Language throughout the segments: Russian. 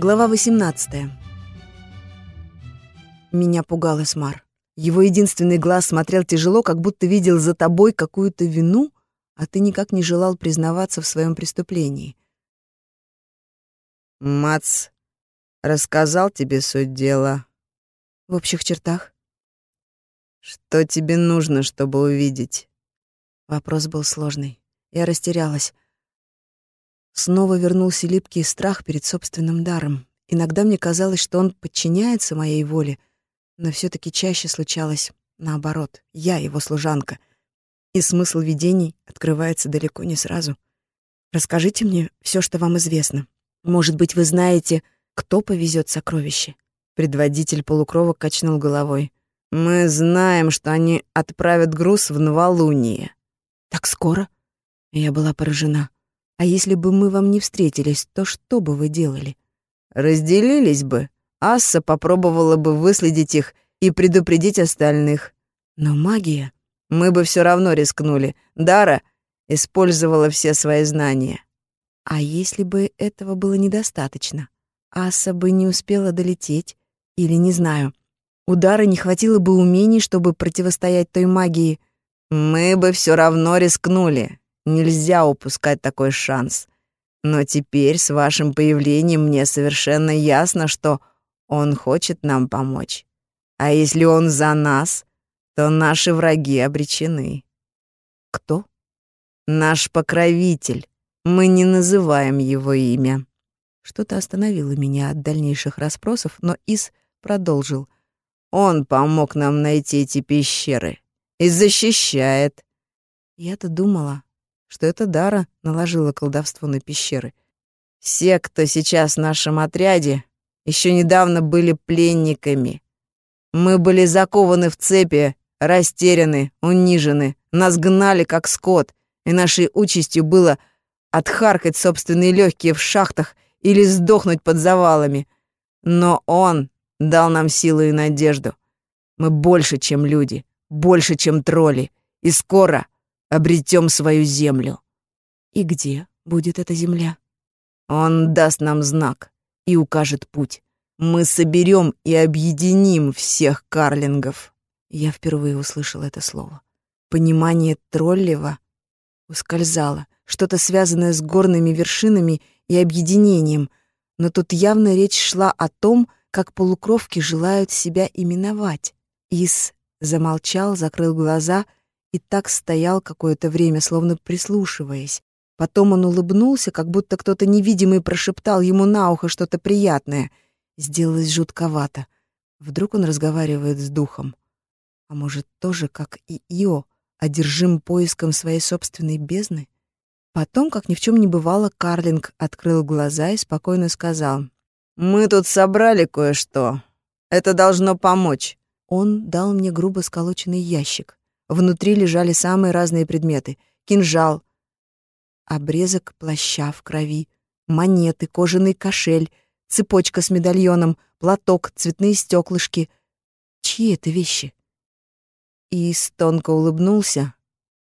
Глава 18. Меня пугал Эсмар. Его единственный глаз смотрел тяжело, как будто видел за тобой какую-то вину, а ты никак не желал признаваться в своем преступлении. Мац рассказал тебе суть дела. В общих чертах. Что тебе нужно, чтобы увидеть? Вопрос был сложный. Я растерялась. Снова вернулся липкий страх перед собственным даром. Иногда мне казалось, что он подчиняется моей воле, но все таки чаще случалось наоборот. Я его служанка. И смысл видений открывается далеко не сразу. Расскажите мне все, что вам известно. Может быть, вы знаете, кто повезет сокровище? Предводитель полукровок качнул головой. Мы знаем, что они отправят груз в новолуние. Так скоро? Я была поражена. А если бы мы вам не встретились, то что бы вы делали? Разделились бы. Асса попробовала бы выследить их и предупредить остальных. Но магия... Мы бы все равно рискнули. Дара использовала все свои знания. А если бы этого было недостаточно? Асса бы не успела долететь? Или, не знаю, удара не хватило бы умений, чтобы противостоять той магии? Мы бы все равно рискнули. Нельзя упускать такой шанс. Но теперь с вашим появлением мне совершенно ясно, что он хочет нам помочь. А если он за нас, то наши враги обречены. Кто? Наш покровитель. Мы не называем его имя. Что-то остановило меня от дальнейших расспросов, но Ис продолжил. Он помог нам найти эти пещеры и защищает. Я-то думала, что это Дара наложила колдовство на пещеры. Все, кто сейчас в нашем отряде, еще недавно были пленниками. Мы были закованы в цепи, растеряны, унижены, нас гнали как скот, и нашей участью было отхаркать собственные легкие в шахтах или сдохнуть под завалами. Но он дал нам силу и надежду. Мы больше, чем люди, больше, чем тролли, и скоро обретем свою землю. И где будет эта земля? Он даст нам знак и укажет путь. Мы соберем и объединим всех карлингов. Я впервые услышал это слово. Понимание троллева ускользало, что-то связанное с горными вершинами и объединением, но тут явно речь шла о том, как полукровки желают себя именовать. Ис замолчал, закрыл глаза — и так стоял какое-то время, словно прислушиваясь. Потом он улыбнулся, как будто кто-то невидимый прошептал ему на ухо что-то приятное. Сделалось жутковато. Вдруг он разговаривает с духом. А может, тоже, как и Ио, одержим поиском своей собственной бездны? Потом, как ни в чем не бывало, Карлинг открыл глаза и спокойно сказал. «Мы тут собрали кое-что. Это должно помочь». Он дал мне грубо сколоченный ящик. Внутри лежали самые разные предметы. Кинжал, обрезок плаща в крови, монеты, кожаный кошель, цепочка с медальоном, платок, цветные стеклышки. Чьи это вещи? Ис тонко улыбнулся.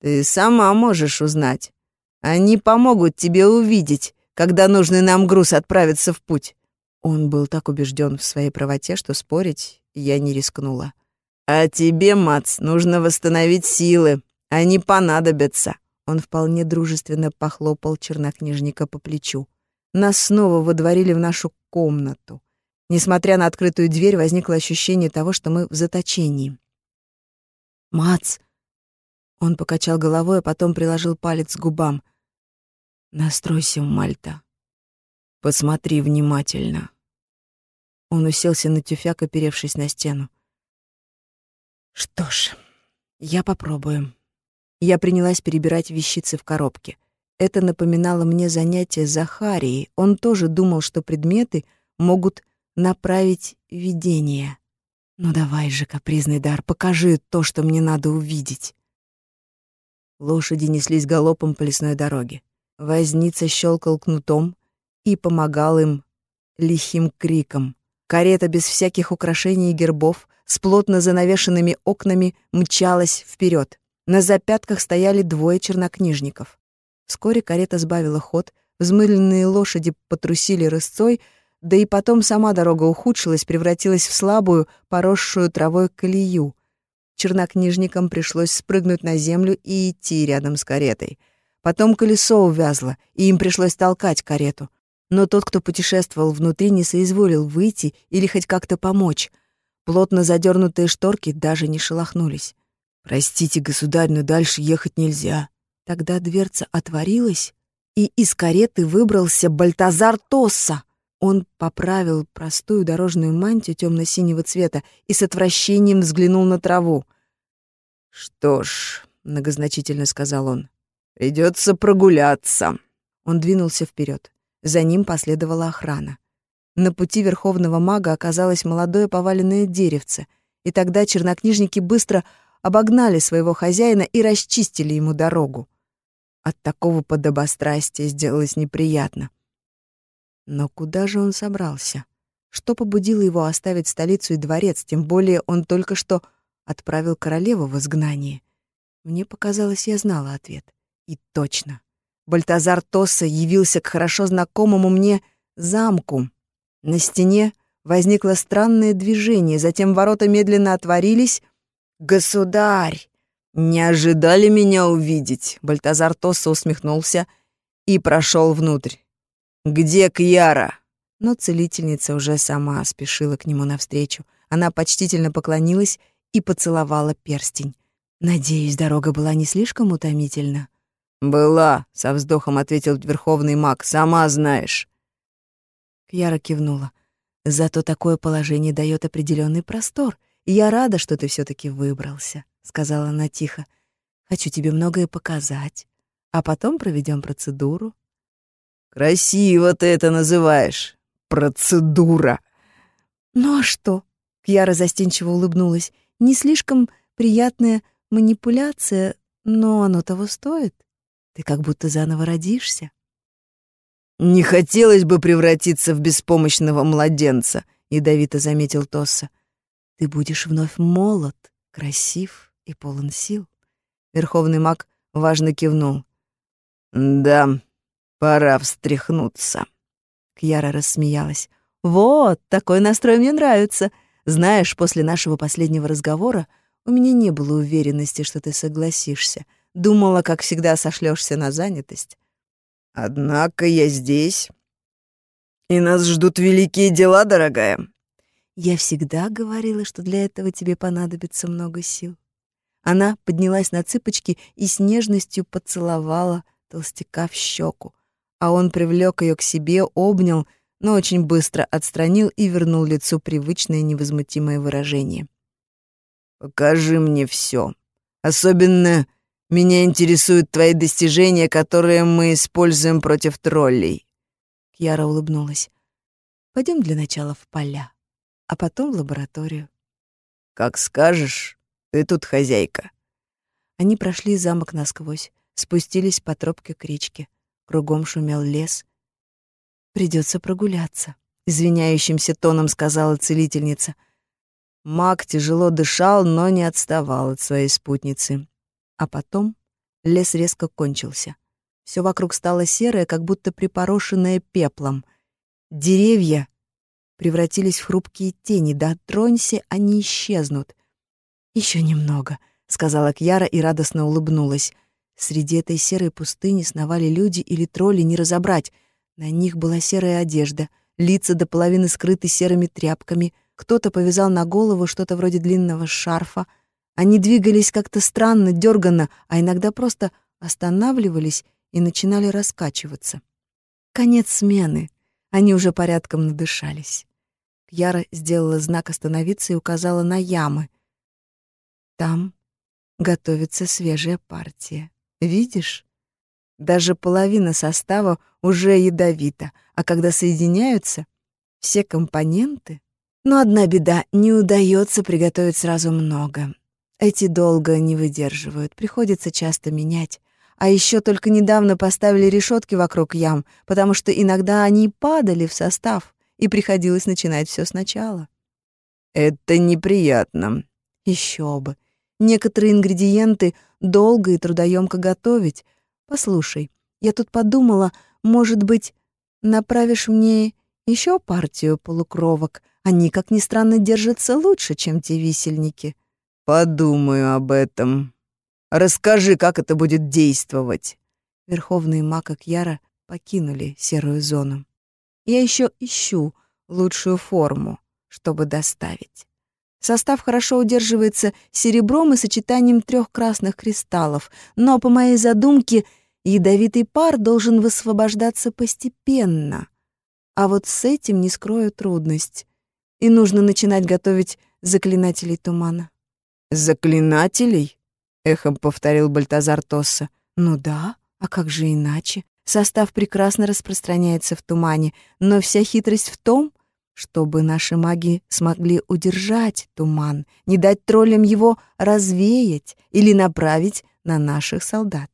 «Ты сама можешь узнать. Они помогут тебе увидеть, когда нужный нам груз отправится в путь». Он был так убежден в своей правоте, что спорить я не рискнула. «А тебе, Мац, нужно восстановить силы. Они понадобятся». Он вполне дружественно похлопал чернокнижника по плечу. Нас снова водворили в нашу комнату. Несмотря на открытую дверь, возникло ощущение того, что мы в заточении. «Мац!» Он покачал головой, а потом приложил палец к губам. «Настройся, Мальта. Посмотри внимательно». Он уселся на тюфяк, оперевшись на стену. Что ж, я попробую. Я принялась перебирать вещицы в коробке. Это напоминало мне занятие Захарией. Он тоже думал, что предметы могут направить видение. Ну давай же, капризный дар, покажи то, что мне надо увидеть. Лошади неслись галопом по лесной дороге. Возница щелкал кнутом и помогал им лихим криком. Карета без всяких украшений и гербов с плотно занавешенными окнами мчалась вперед. На запятках стояли двое чернокнижников. Вскоре карета сбавила ход, взмыленные лошади потрусили рысцой, да и потом сама дорога ухудшилась, превратилась в слабую, поросшую травой колею. Чернокнижникам пришлось спрыгнуть на землю и идти рядом с каретой. Потом колесо увязло, и им пришлось толкать карету. Но тот, кто путешествовал внутри, не соизволил выйти или хоть как-то помочь. Плотно задернутые шторки даже не шелохнулись. «Простите, государь, но дальше ехать нельзя». Тогда дверца отворилась, и из кареты выбрался Бальтазар Тосса. Он поправил простую дорожную мантию темно-синего цвета и с отвращением взглянул на траву. «Что ж», — многозначительно сказал он, — «придется прогуляться». Он двинулся вперед. За ним последовала охрана. На пути верховного мага оказалось молодое поваленное деревце, и тогда чернокнижники быстро обогнали своего хозяина и расчистили ему дорогу. От такого подобострастия сделалось неприятно. Но куда же он собрался? Что побудило его оставить столицу и дворец, тем более он только что отправил королеву в изгнание? Мне показалось, я знала ответ. И точно. Бальтазар Тосса явился к хорошо знакомому мне замку. На стене возникло странное движение, затем ворота медленно отворились. «Государь!» «Не ожидали меня увидеть?» Бальтазар Тосса усмехнулся и прошел внутрь. «Где Кьяра?» Но целительница уже сама спешила к нему навстречу. Она почтительно поклонилась и поцеловала перстень. Надеюсь, дорога была не слишком утомительна. «Была», — со вздохом ответил верховный маг, — «сама знаешь». Кьяра кивнула. «Зато такое положение дает определенный простор, я рада, что ты все таки выбрался», — сказала она тихо. «Хочу тебе многое показать, а потом проведем процедуру». «Красиво ты это называешь. Процедура». «Ну а что?» — Кьяра застенчиво улыбнулась. «Не слишком приятная манипуляция, но оно того стоит». Ты как будто заново родишься. Не хотелось бы превратиться в беспомощного младенца, ядовито заметил Тосса. Ты будешь вновь молод, красив и полон сил. Верховный маг важно кивнул. Да, пора встряхнуться. Кьяра рассмеялась. Вот, такой настрой мне нравится. Знаешь, после нашего последнего разговора у меня не было уверенности, что ты согласишься. Думала, как всегда, сошлёшься на занятость. Однако я здесь. И нас ждут великие дела, дорогая. Я всегда говорила, что для этого тебе понадобится много сил. Она поднялась на цыпочки и с нежностью поцеловала толстяка в щеку, а он привлек ее к себе, обнял, но очень быстро отстранил и вернул лицу привычное невозмутимое выражение. «Покажи мне все, особенно меня интересуют твои достижения, которые мы используем против троллей». Кьяра улыбнулась. Пойдем для начала в поля, а потом в лабораторию». «Как скажешь, ты тут хозяйка». Они прошли замок насквозь, спустились по тропке к речке. Кругом шумел лес. Придется прогуляться», — извиняющимся тоном сказала целительница. Маг тяжело дышал, но не отставал от своей спутницы. А потом лес резко кончился. Все вокруг стало серое, как будто припорошенное пеплом. Деревья превратились в хрупкие тени, да тронься, они исчезнут. Еще немного», — сказала Кьяра и радостно улыбнулась. Среди этой серой пустыни сновали люди или тролли, не разобрать. На них была серая одежда, лица до половины скрыты серыми тряпками, кто-то повязал на голову что-то вроде длинного шарфа — они двигались как-то странно, дерганно, а иногда просто останавливались и начинали раскачиваться. Конец смены. Они уже порядком надышались. Кьяра сделала знак остановиться и указала на ямы. Там готовится свежая партия. Видишь? Даже половина состава уже ядовита, а когда соединяются все компоненты... Но одна беда — не удается приготовить сразу много. Эти долго не выдерживают, приходится часто менять. А еще только недавно поставили решетки вокруг ям, потому что иногда они падали в состав, и приходилось начинать все сначала. Это неприятно. Еще бы. Некоторые ингредиенты долго и трудоемко готовить. Послушай, я тут подумала, может быть, направишь мне Еще партию полукровок. Они, как ни странно, держатся лучше, чем те висельники. Подумаю об этом. Расскажи, как это будет действовать. Верховные маг Кьяра покинули серую зону. Я еще ищу лучшую форму, чтобы доставить. Состав хорошо удерживается серебром и сочетанием трех красных кристаллов, но, по моей задумке, ядовитый пар должен высвобождаться постепенно. А вот с этим не скрою трудность. И нужно начинать готовить заклинателей тумана. «Заклинателей?» — эхом повторил Бальтазар Тосса. «Ну да, а как же иначе? Состав прекрасно распространяется в тумане, но вся хитрость в том, чтобы наши маги смогли удержать туман, не дать троллям его развеять или направить на наших солдат.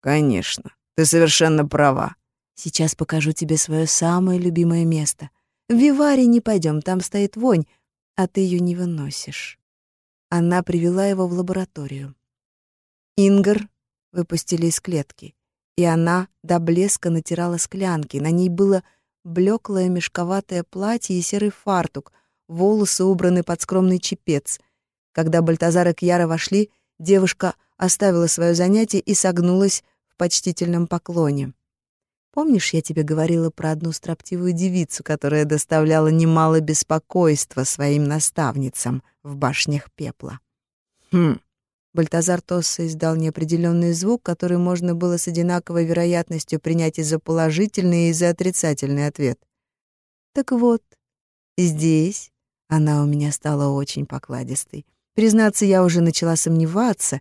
Конечно, ты совершенно права. Сейчас покажу тебе свое самое любимое место. В Виваре не пойдем, там стоит вонь, а ты ее не выносишь. Она привела его в лабораторию. Ингар выпустили из клетки, и она до блеска натирала склянки. На ней было блеклое мешковатое платье и серый фартук, волосы убраны под скромный чепец. Когда Бальтазар и Кьяра вошли, девушка оставила свое занятие и согнулась в почтительном поклоне. Помнишь, я тебе говорила про одну строптивую девицу, которая доставляла немало беспокойства своим наставницам в башнях пепла? Хм. Бальтазар Тосса издал неопределенный звук, который можно было с одинаковой вероятностью принять и за положительный, и за отрицательный ответ. Так вот, здесь она у меня стала очень покладистой. Признаться, я уже начала сомневаться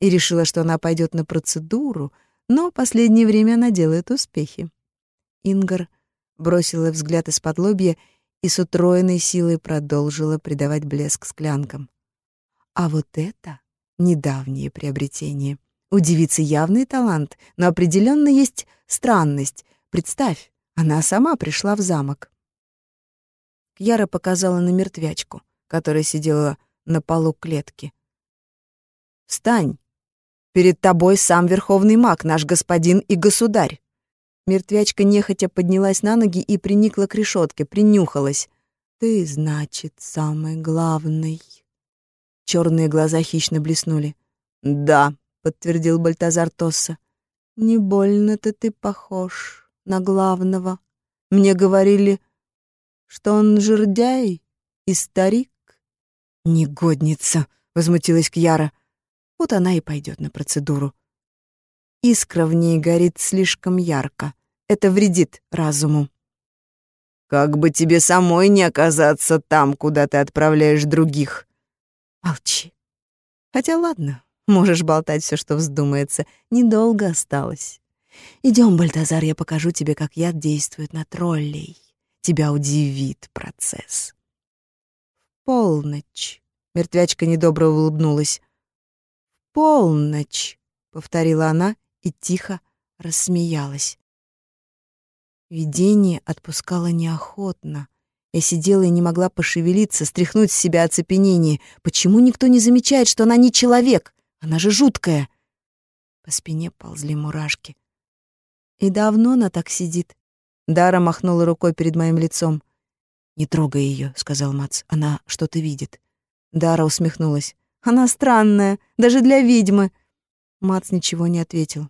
и решила, что она пойдет на процедуру, но последнее время она делает успехи. Ингар бросила взгляд из-под лобья и с утроенной силой продолжила придавать блеск склянкам. А вот это недавнее приобретение. У девицы явный талант, но определенно есть странность. Представь, она сама пришла в замок. Кьяра показала на мертвячку, которая сидела на полу клетки. «Встань! Перед тобой сам верховный маг, наш господин и государь!» Мертвячка нехотя поднялась на ноги и приникла к решетке, принюхалась. «Ты, значит, самый главный!» Черные глаза хищно блеснули. «Да», — подтвердил Бальтазар Тосса. «Не больно-то ты похож на главного. Мне говорили, что он жердяй и старик». «Негодница», — возмутилась Кьяра. «Вот она и пойдет на процедуру. Искра в ней горит слишком ярко. Это вредит разуму». «Как бы тебе самой не оказаться там, куда ты отправляешь других», Молчи. Хотя ладно, можешь болтать все, что вздумается. Недолго осталось. Идем, Бальтазар, я покажу тебе, как яд действует на троллей. Тебя удивит процесс. Полночь. Мертвячка недобро улыбнулась. Полночь, повторила она и тихо рассмеялась. Видение отпускало неохотно. Я сидела и не могла пошевелиться, стряхнуть с себя оцепенение. Почему никто не замечает, что она не человек? Она же жуткая. По спине ползли мурашки. И давно она так сидит? Дара махнула рукой перед моим лицом. «Не трогай ее», — сказал Мац. «Она что-то видит». Дара усмехнулась. «Она странная, даже для ведьмы». Мац ничего не ответил.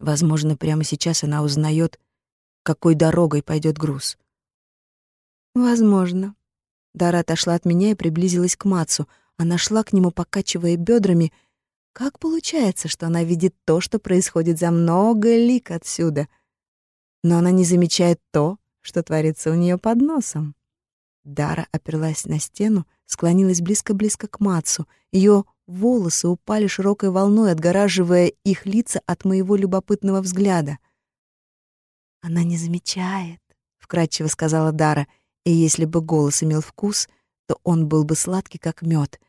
Возможно, прямо сейчас она узнает, какой дорогой пойдет груз. Возможно. Дара отошла от меня и приблизилась к Мацу. Она шла к нему, покачивая бедрами. Как получается, что она видит то, что происходит за много лик отсюда? Но она не замечает то, что творится у нее под носом. Дара оперлась на стену, склонилась близко-близко к Мацу. Ее волосы упали широкой волной, отгораживая их лица от моего любопытного взгляда. «Она не замечает», — вкратчиво сказала Дара, — и если бы голос имел вкус, то он был бы сладкий, как мед,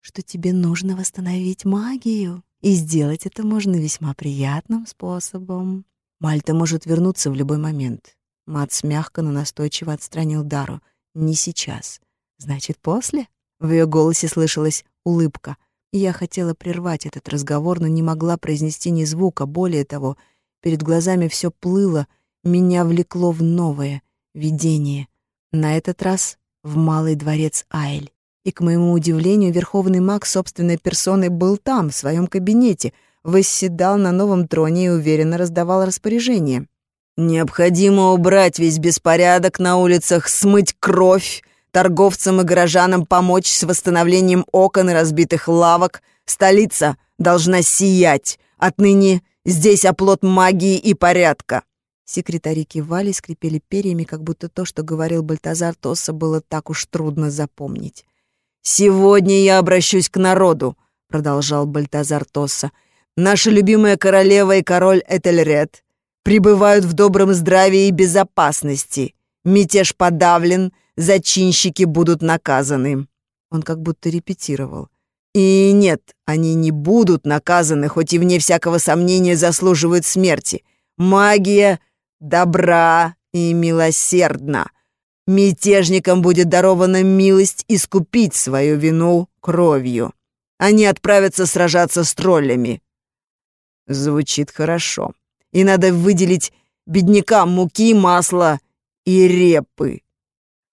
что тебе нужно восстановить магию, и сделать это можно весьма приятным способом. Мальта может вернуться в любой момент. Мац мягко, но настойчиво отстранил Дару. Не сейчас. Значит, после? В ее голосе слышалась улыбка. И я хотела прервать этот разговор, но не могла произнести ни звука. Более того, перед глазами все плыло, меня влекло в новое — Видение. На этот раз в Малый дворец Айль. И, к моему удивлению, верховный маг собственной персоной был там, в своем кабинете, восседал на новом троне и уверенно раздавал распоряжения. «Необходимо убрать весь беспорядок на улицах, смыть кровь, торговцам и горожанам помочь с восстановлением окон и разбитых лавок. Столица должна сиять. Отныне здесь оплот магии и порядка». Секретари кивали, скрипели перьями, как будто то, что говорил Бальтазар Тосса, было так уж трудно запомнить. «Сегодня я обращусь к народу», — продолжал Бальтазар Тосса. «Наша любимая королева и король Этельред пребывают в добром здравии и безопасности. Мятеж подавлен, зачинщики будут наказаны». Он как будто репетировал. «И нет, они не будут наказаны, хоть и вне всякого сомнения заслуживают смерти. Магия добра и милосердна. Мятежникам будет дарована милость искупить свою вину кровью. Они отправятся сражаться с троллями. Звучит хорошо. И надо выделить беднякам муки, масла и репы.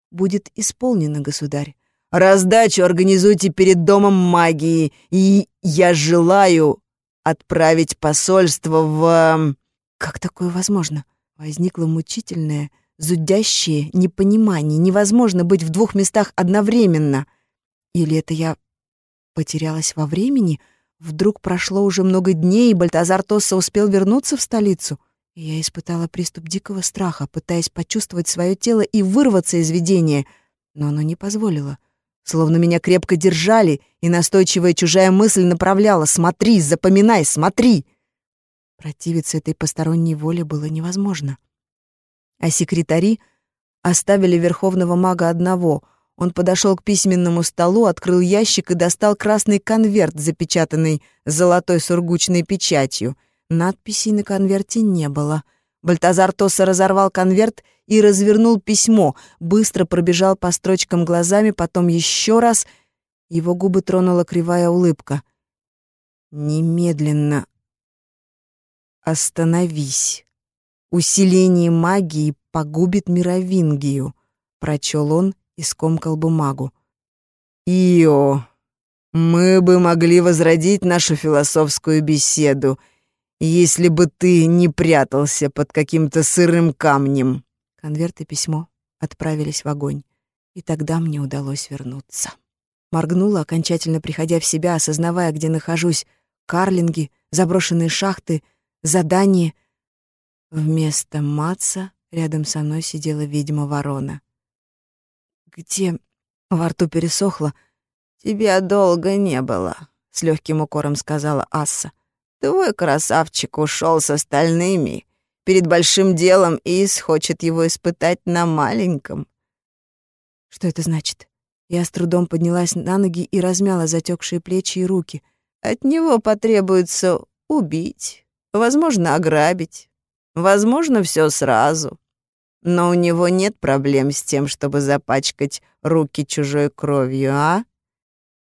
Будет исполнено, государь. Раздачу организуйте перед домом магии, и я желаю отправить посольство в... Как такое возможно? Возникло мучительное, зудящее непонимание. Невозможно быть в двух местах одновременно. Или это я потерялась во времени? Вдруг прошло уже много дней, и Бальтазар Тосса успел вернуться в столицу? И я испытала приступ дикого страха, пытаясь почувствовать свое тело и вырваться из видения, но оно не позволило. Словно меня крепко держали, и настойчивая чужая мысль направляла «Смотри, запоминай, смотри!» Противиться этой посторонней воле было невозможно. А секретари оставили верховного мага одного. Он подошел к письменному столу, открыл ящик и достал красный конверт, запечатанный золотой сургучной печатью. Надписей на конверте не было. Бальтазар Тоса разорвал конверт и развернул письмо, быстро пробежал по строчкам глазами, потом еще раз. Его губы тронула кривая улыбка. «Немедленно «Остановись. Усиление магии погубит мировингию», — прочел он и скомкал бумагу. «Ио, мы бы могли возродить нашу философскую беседу, если бы ты не прятался под каким-то сырым камнем». Конверт и письмо отправились в огонь, и тогда мне удалось вернуться. Моргнула, окончательно приходя в себя, осознавая, где нахожусь. Карлинги, заброшенные шахты — задание. Вместо Матса рядом со мной сидела ведьма-ворона. «Где?» — во рту пересохло. «Тебя долго не было», — с легким укором сказала Асса. «Твой красавчик ушел с остальными. Перед большим делом Ис хочет его испытать на маленьком». «Что это значит?» Я с трудом поднялась на ноги и размяла затекшие плечи и руки. «От него потребуется убить, возможно, ограбить, возможно, все сразу. Но у него нет проблем с тем, чтобы запачкать руки чужой кровью, а?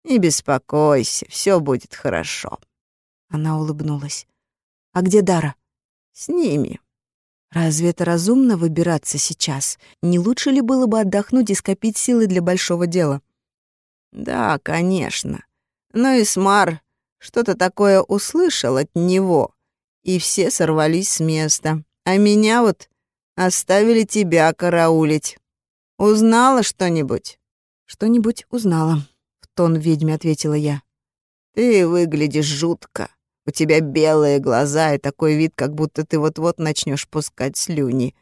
Не беспокойся, все будет хорошо. Она улыбнулась. А где Дара? С ними. Разве это разумно выбираться сейчас? Не лучше ли было бы отдохнуть и скопить силы для большого дела? Да, конечно. Но Исмар что-то такое услышал от него, и все сорвались с места. А меня вот оставили тебя караулить. Узнала что-нибудь?» «Что-нибудь узнала», — в тон ведьме ответила я. «Ты выглядишь жутко. У тебя белые глаза и такой вид, как будто ты вот-вот начнешь пускать слюни».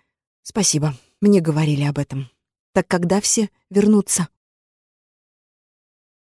«Спасибо, мне говорили об этом. Так когда все вернутся?»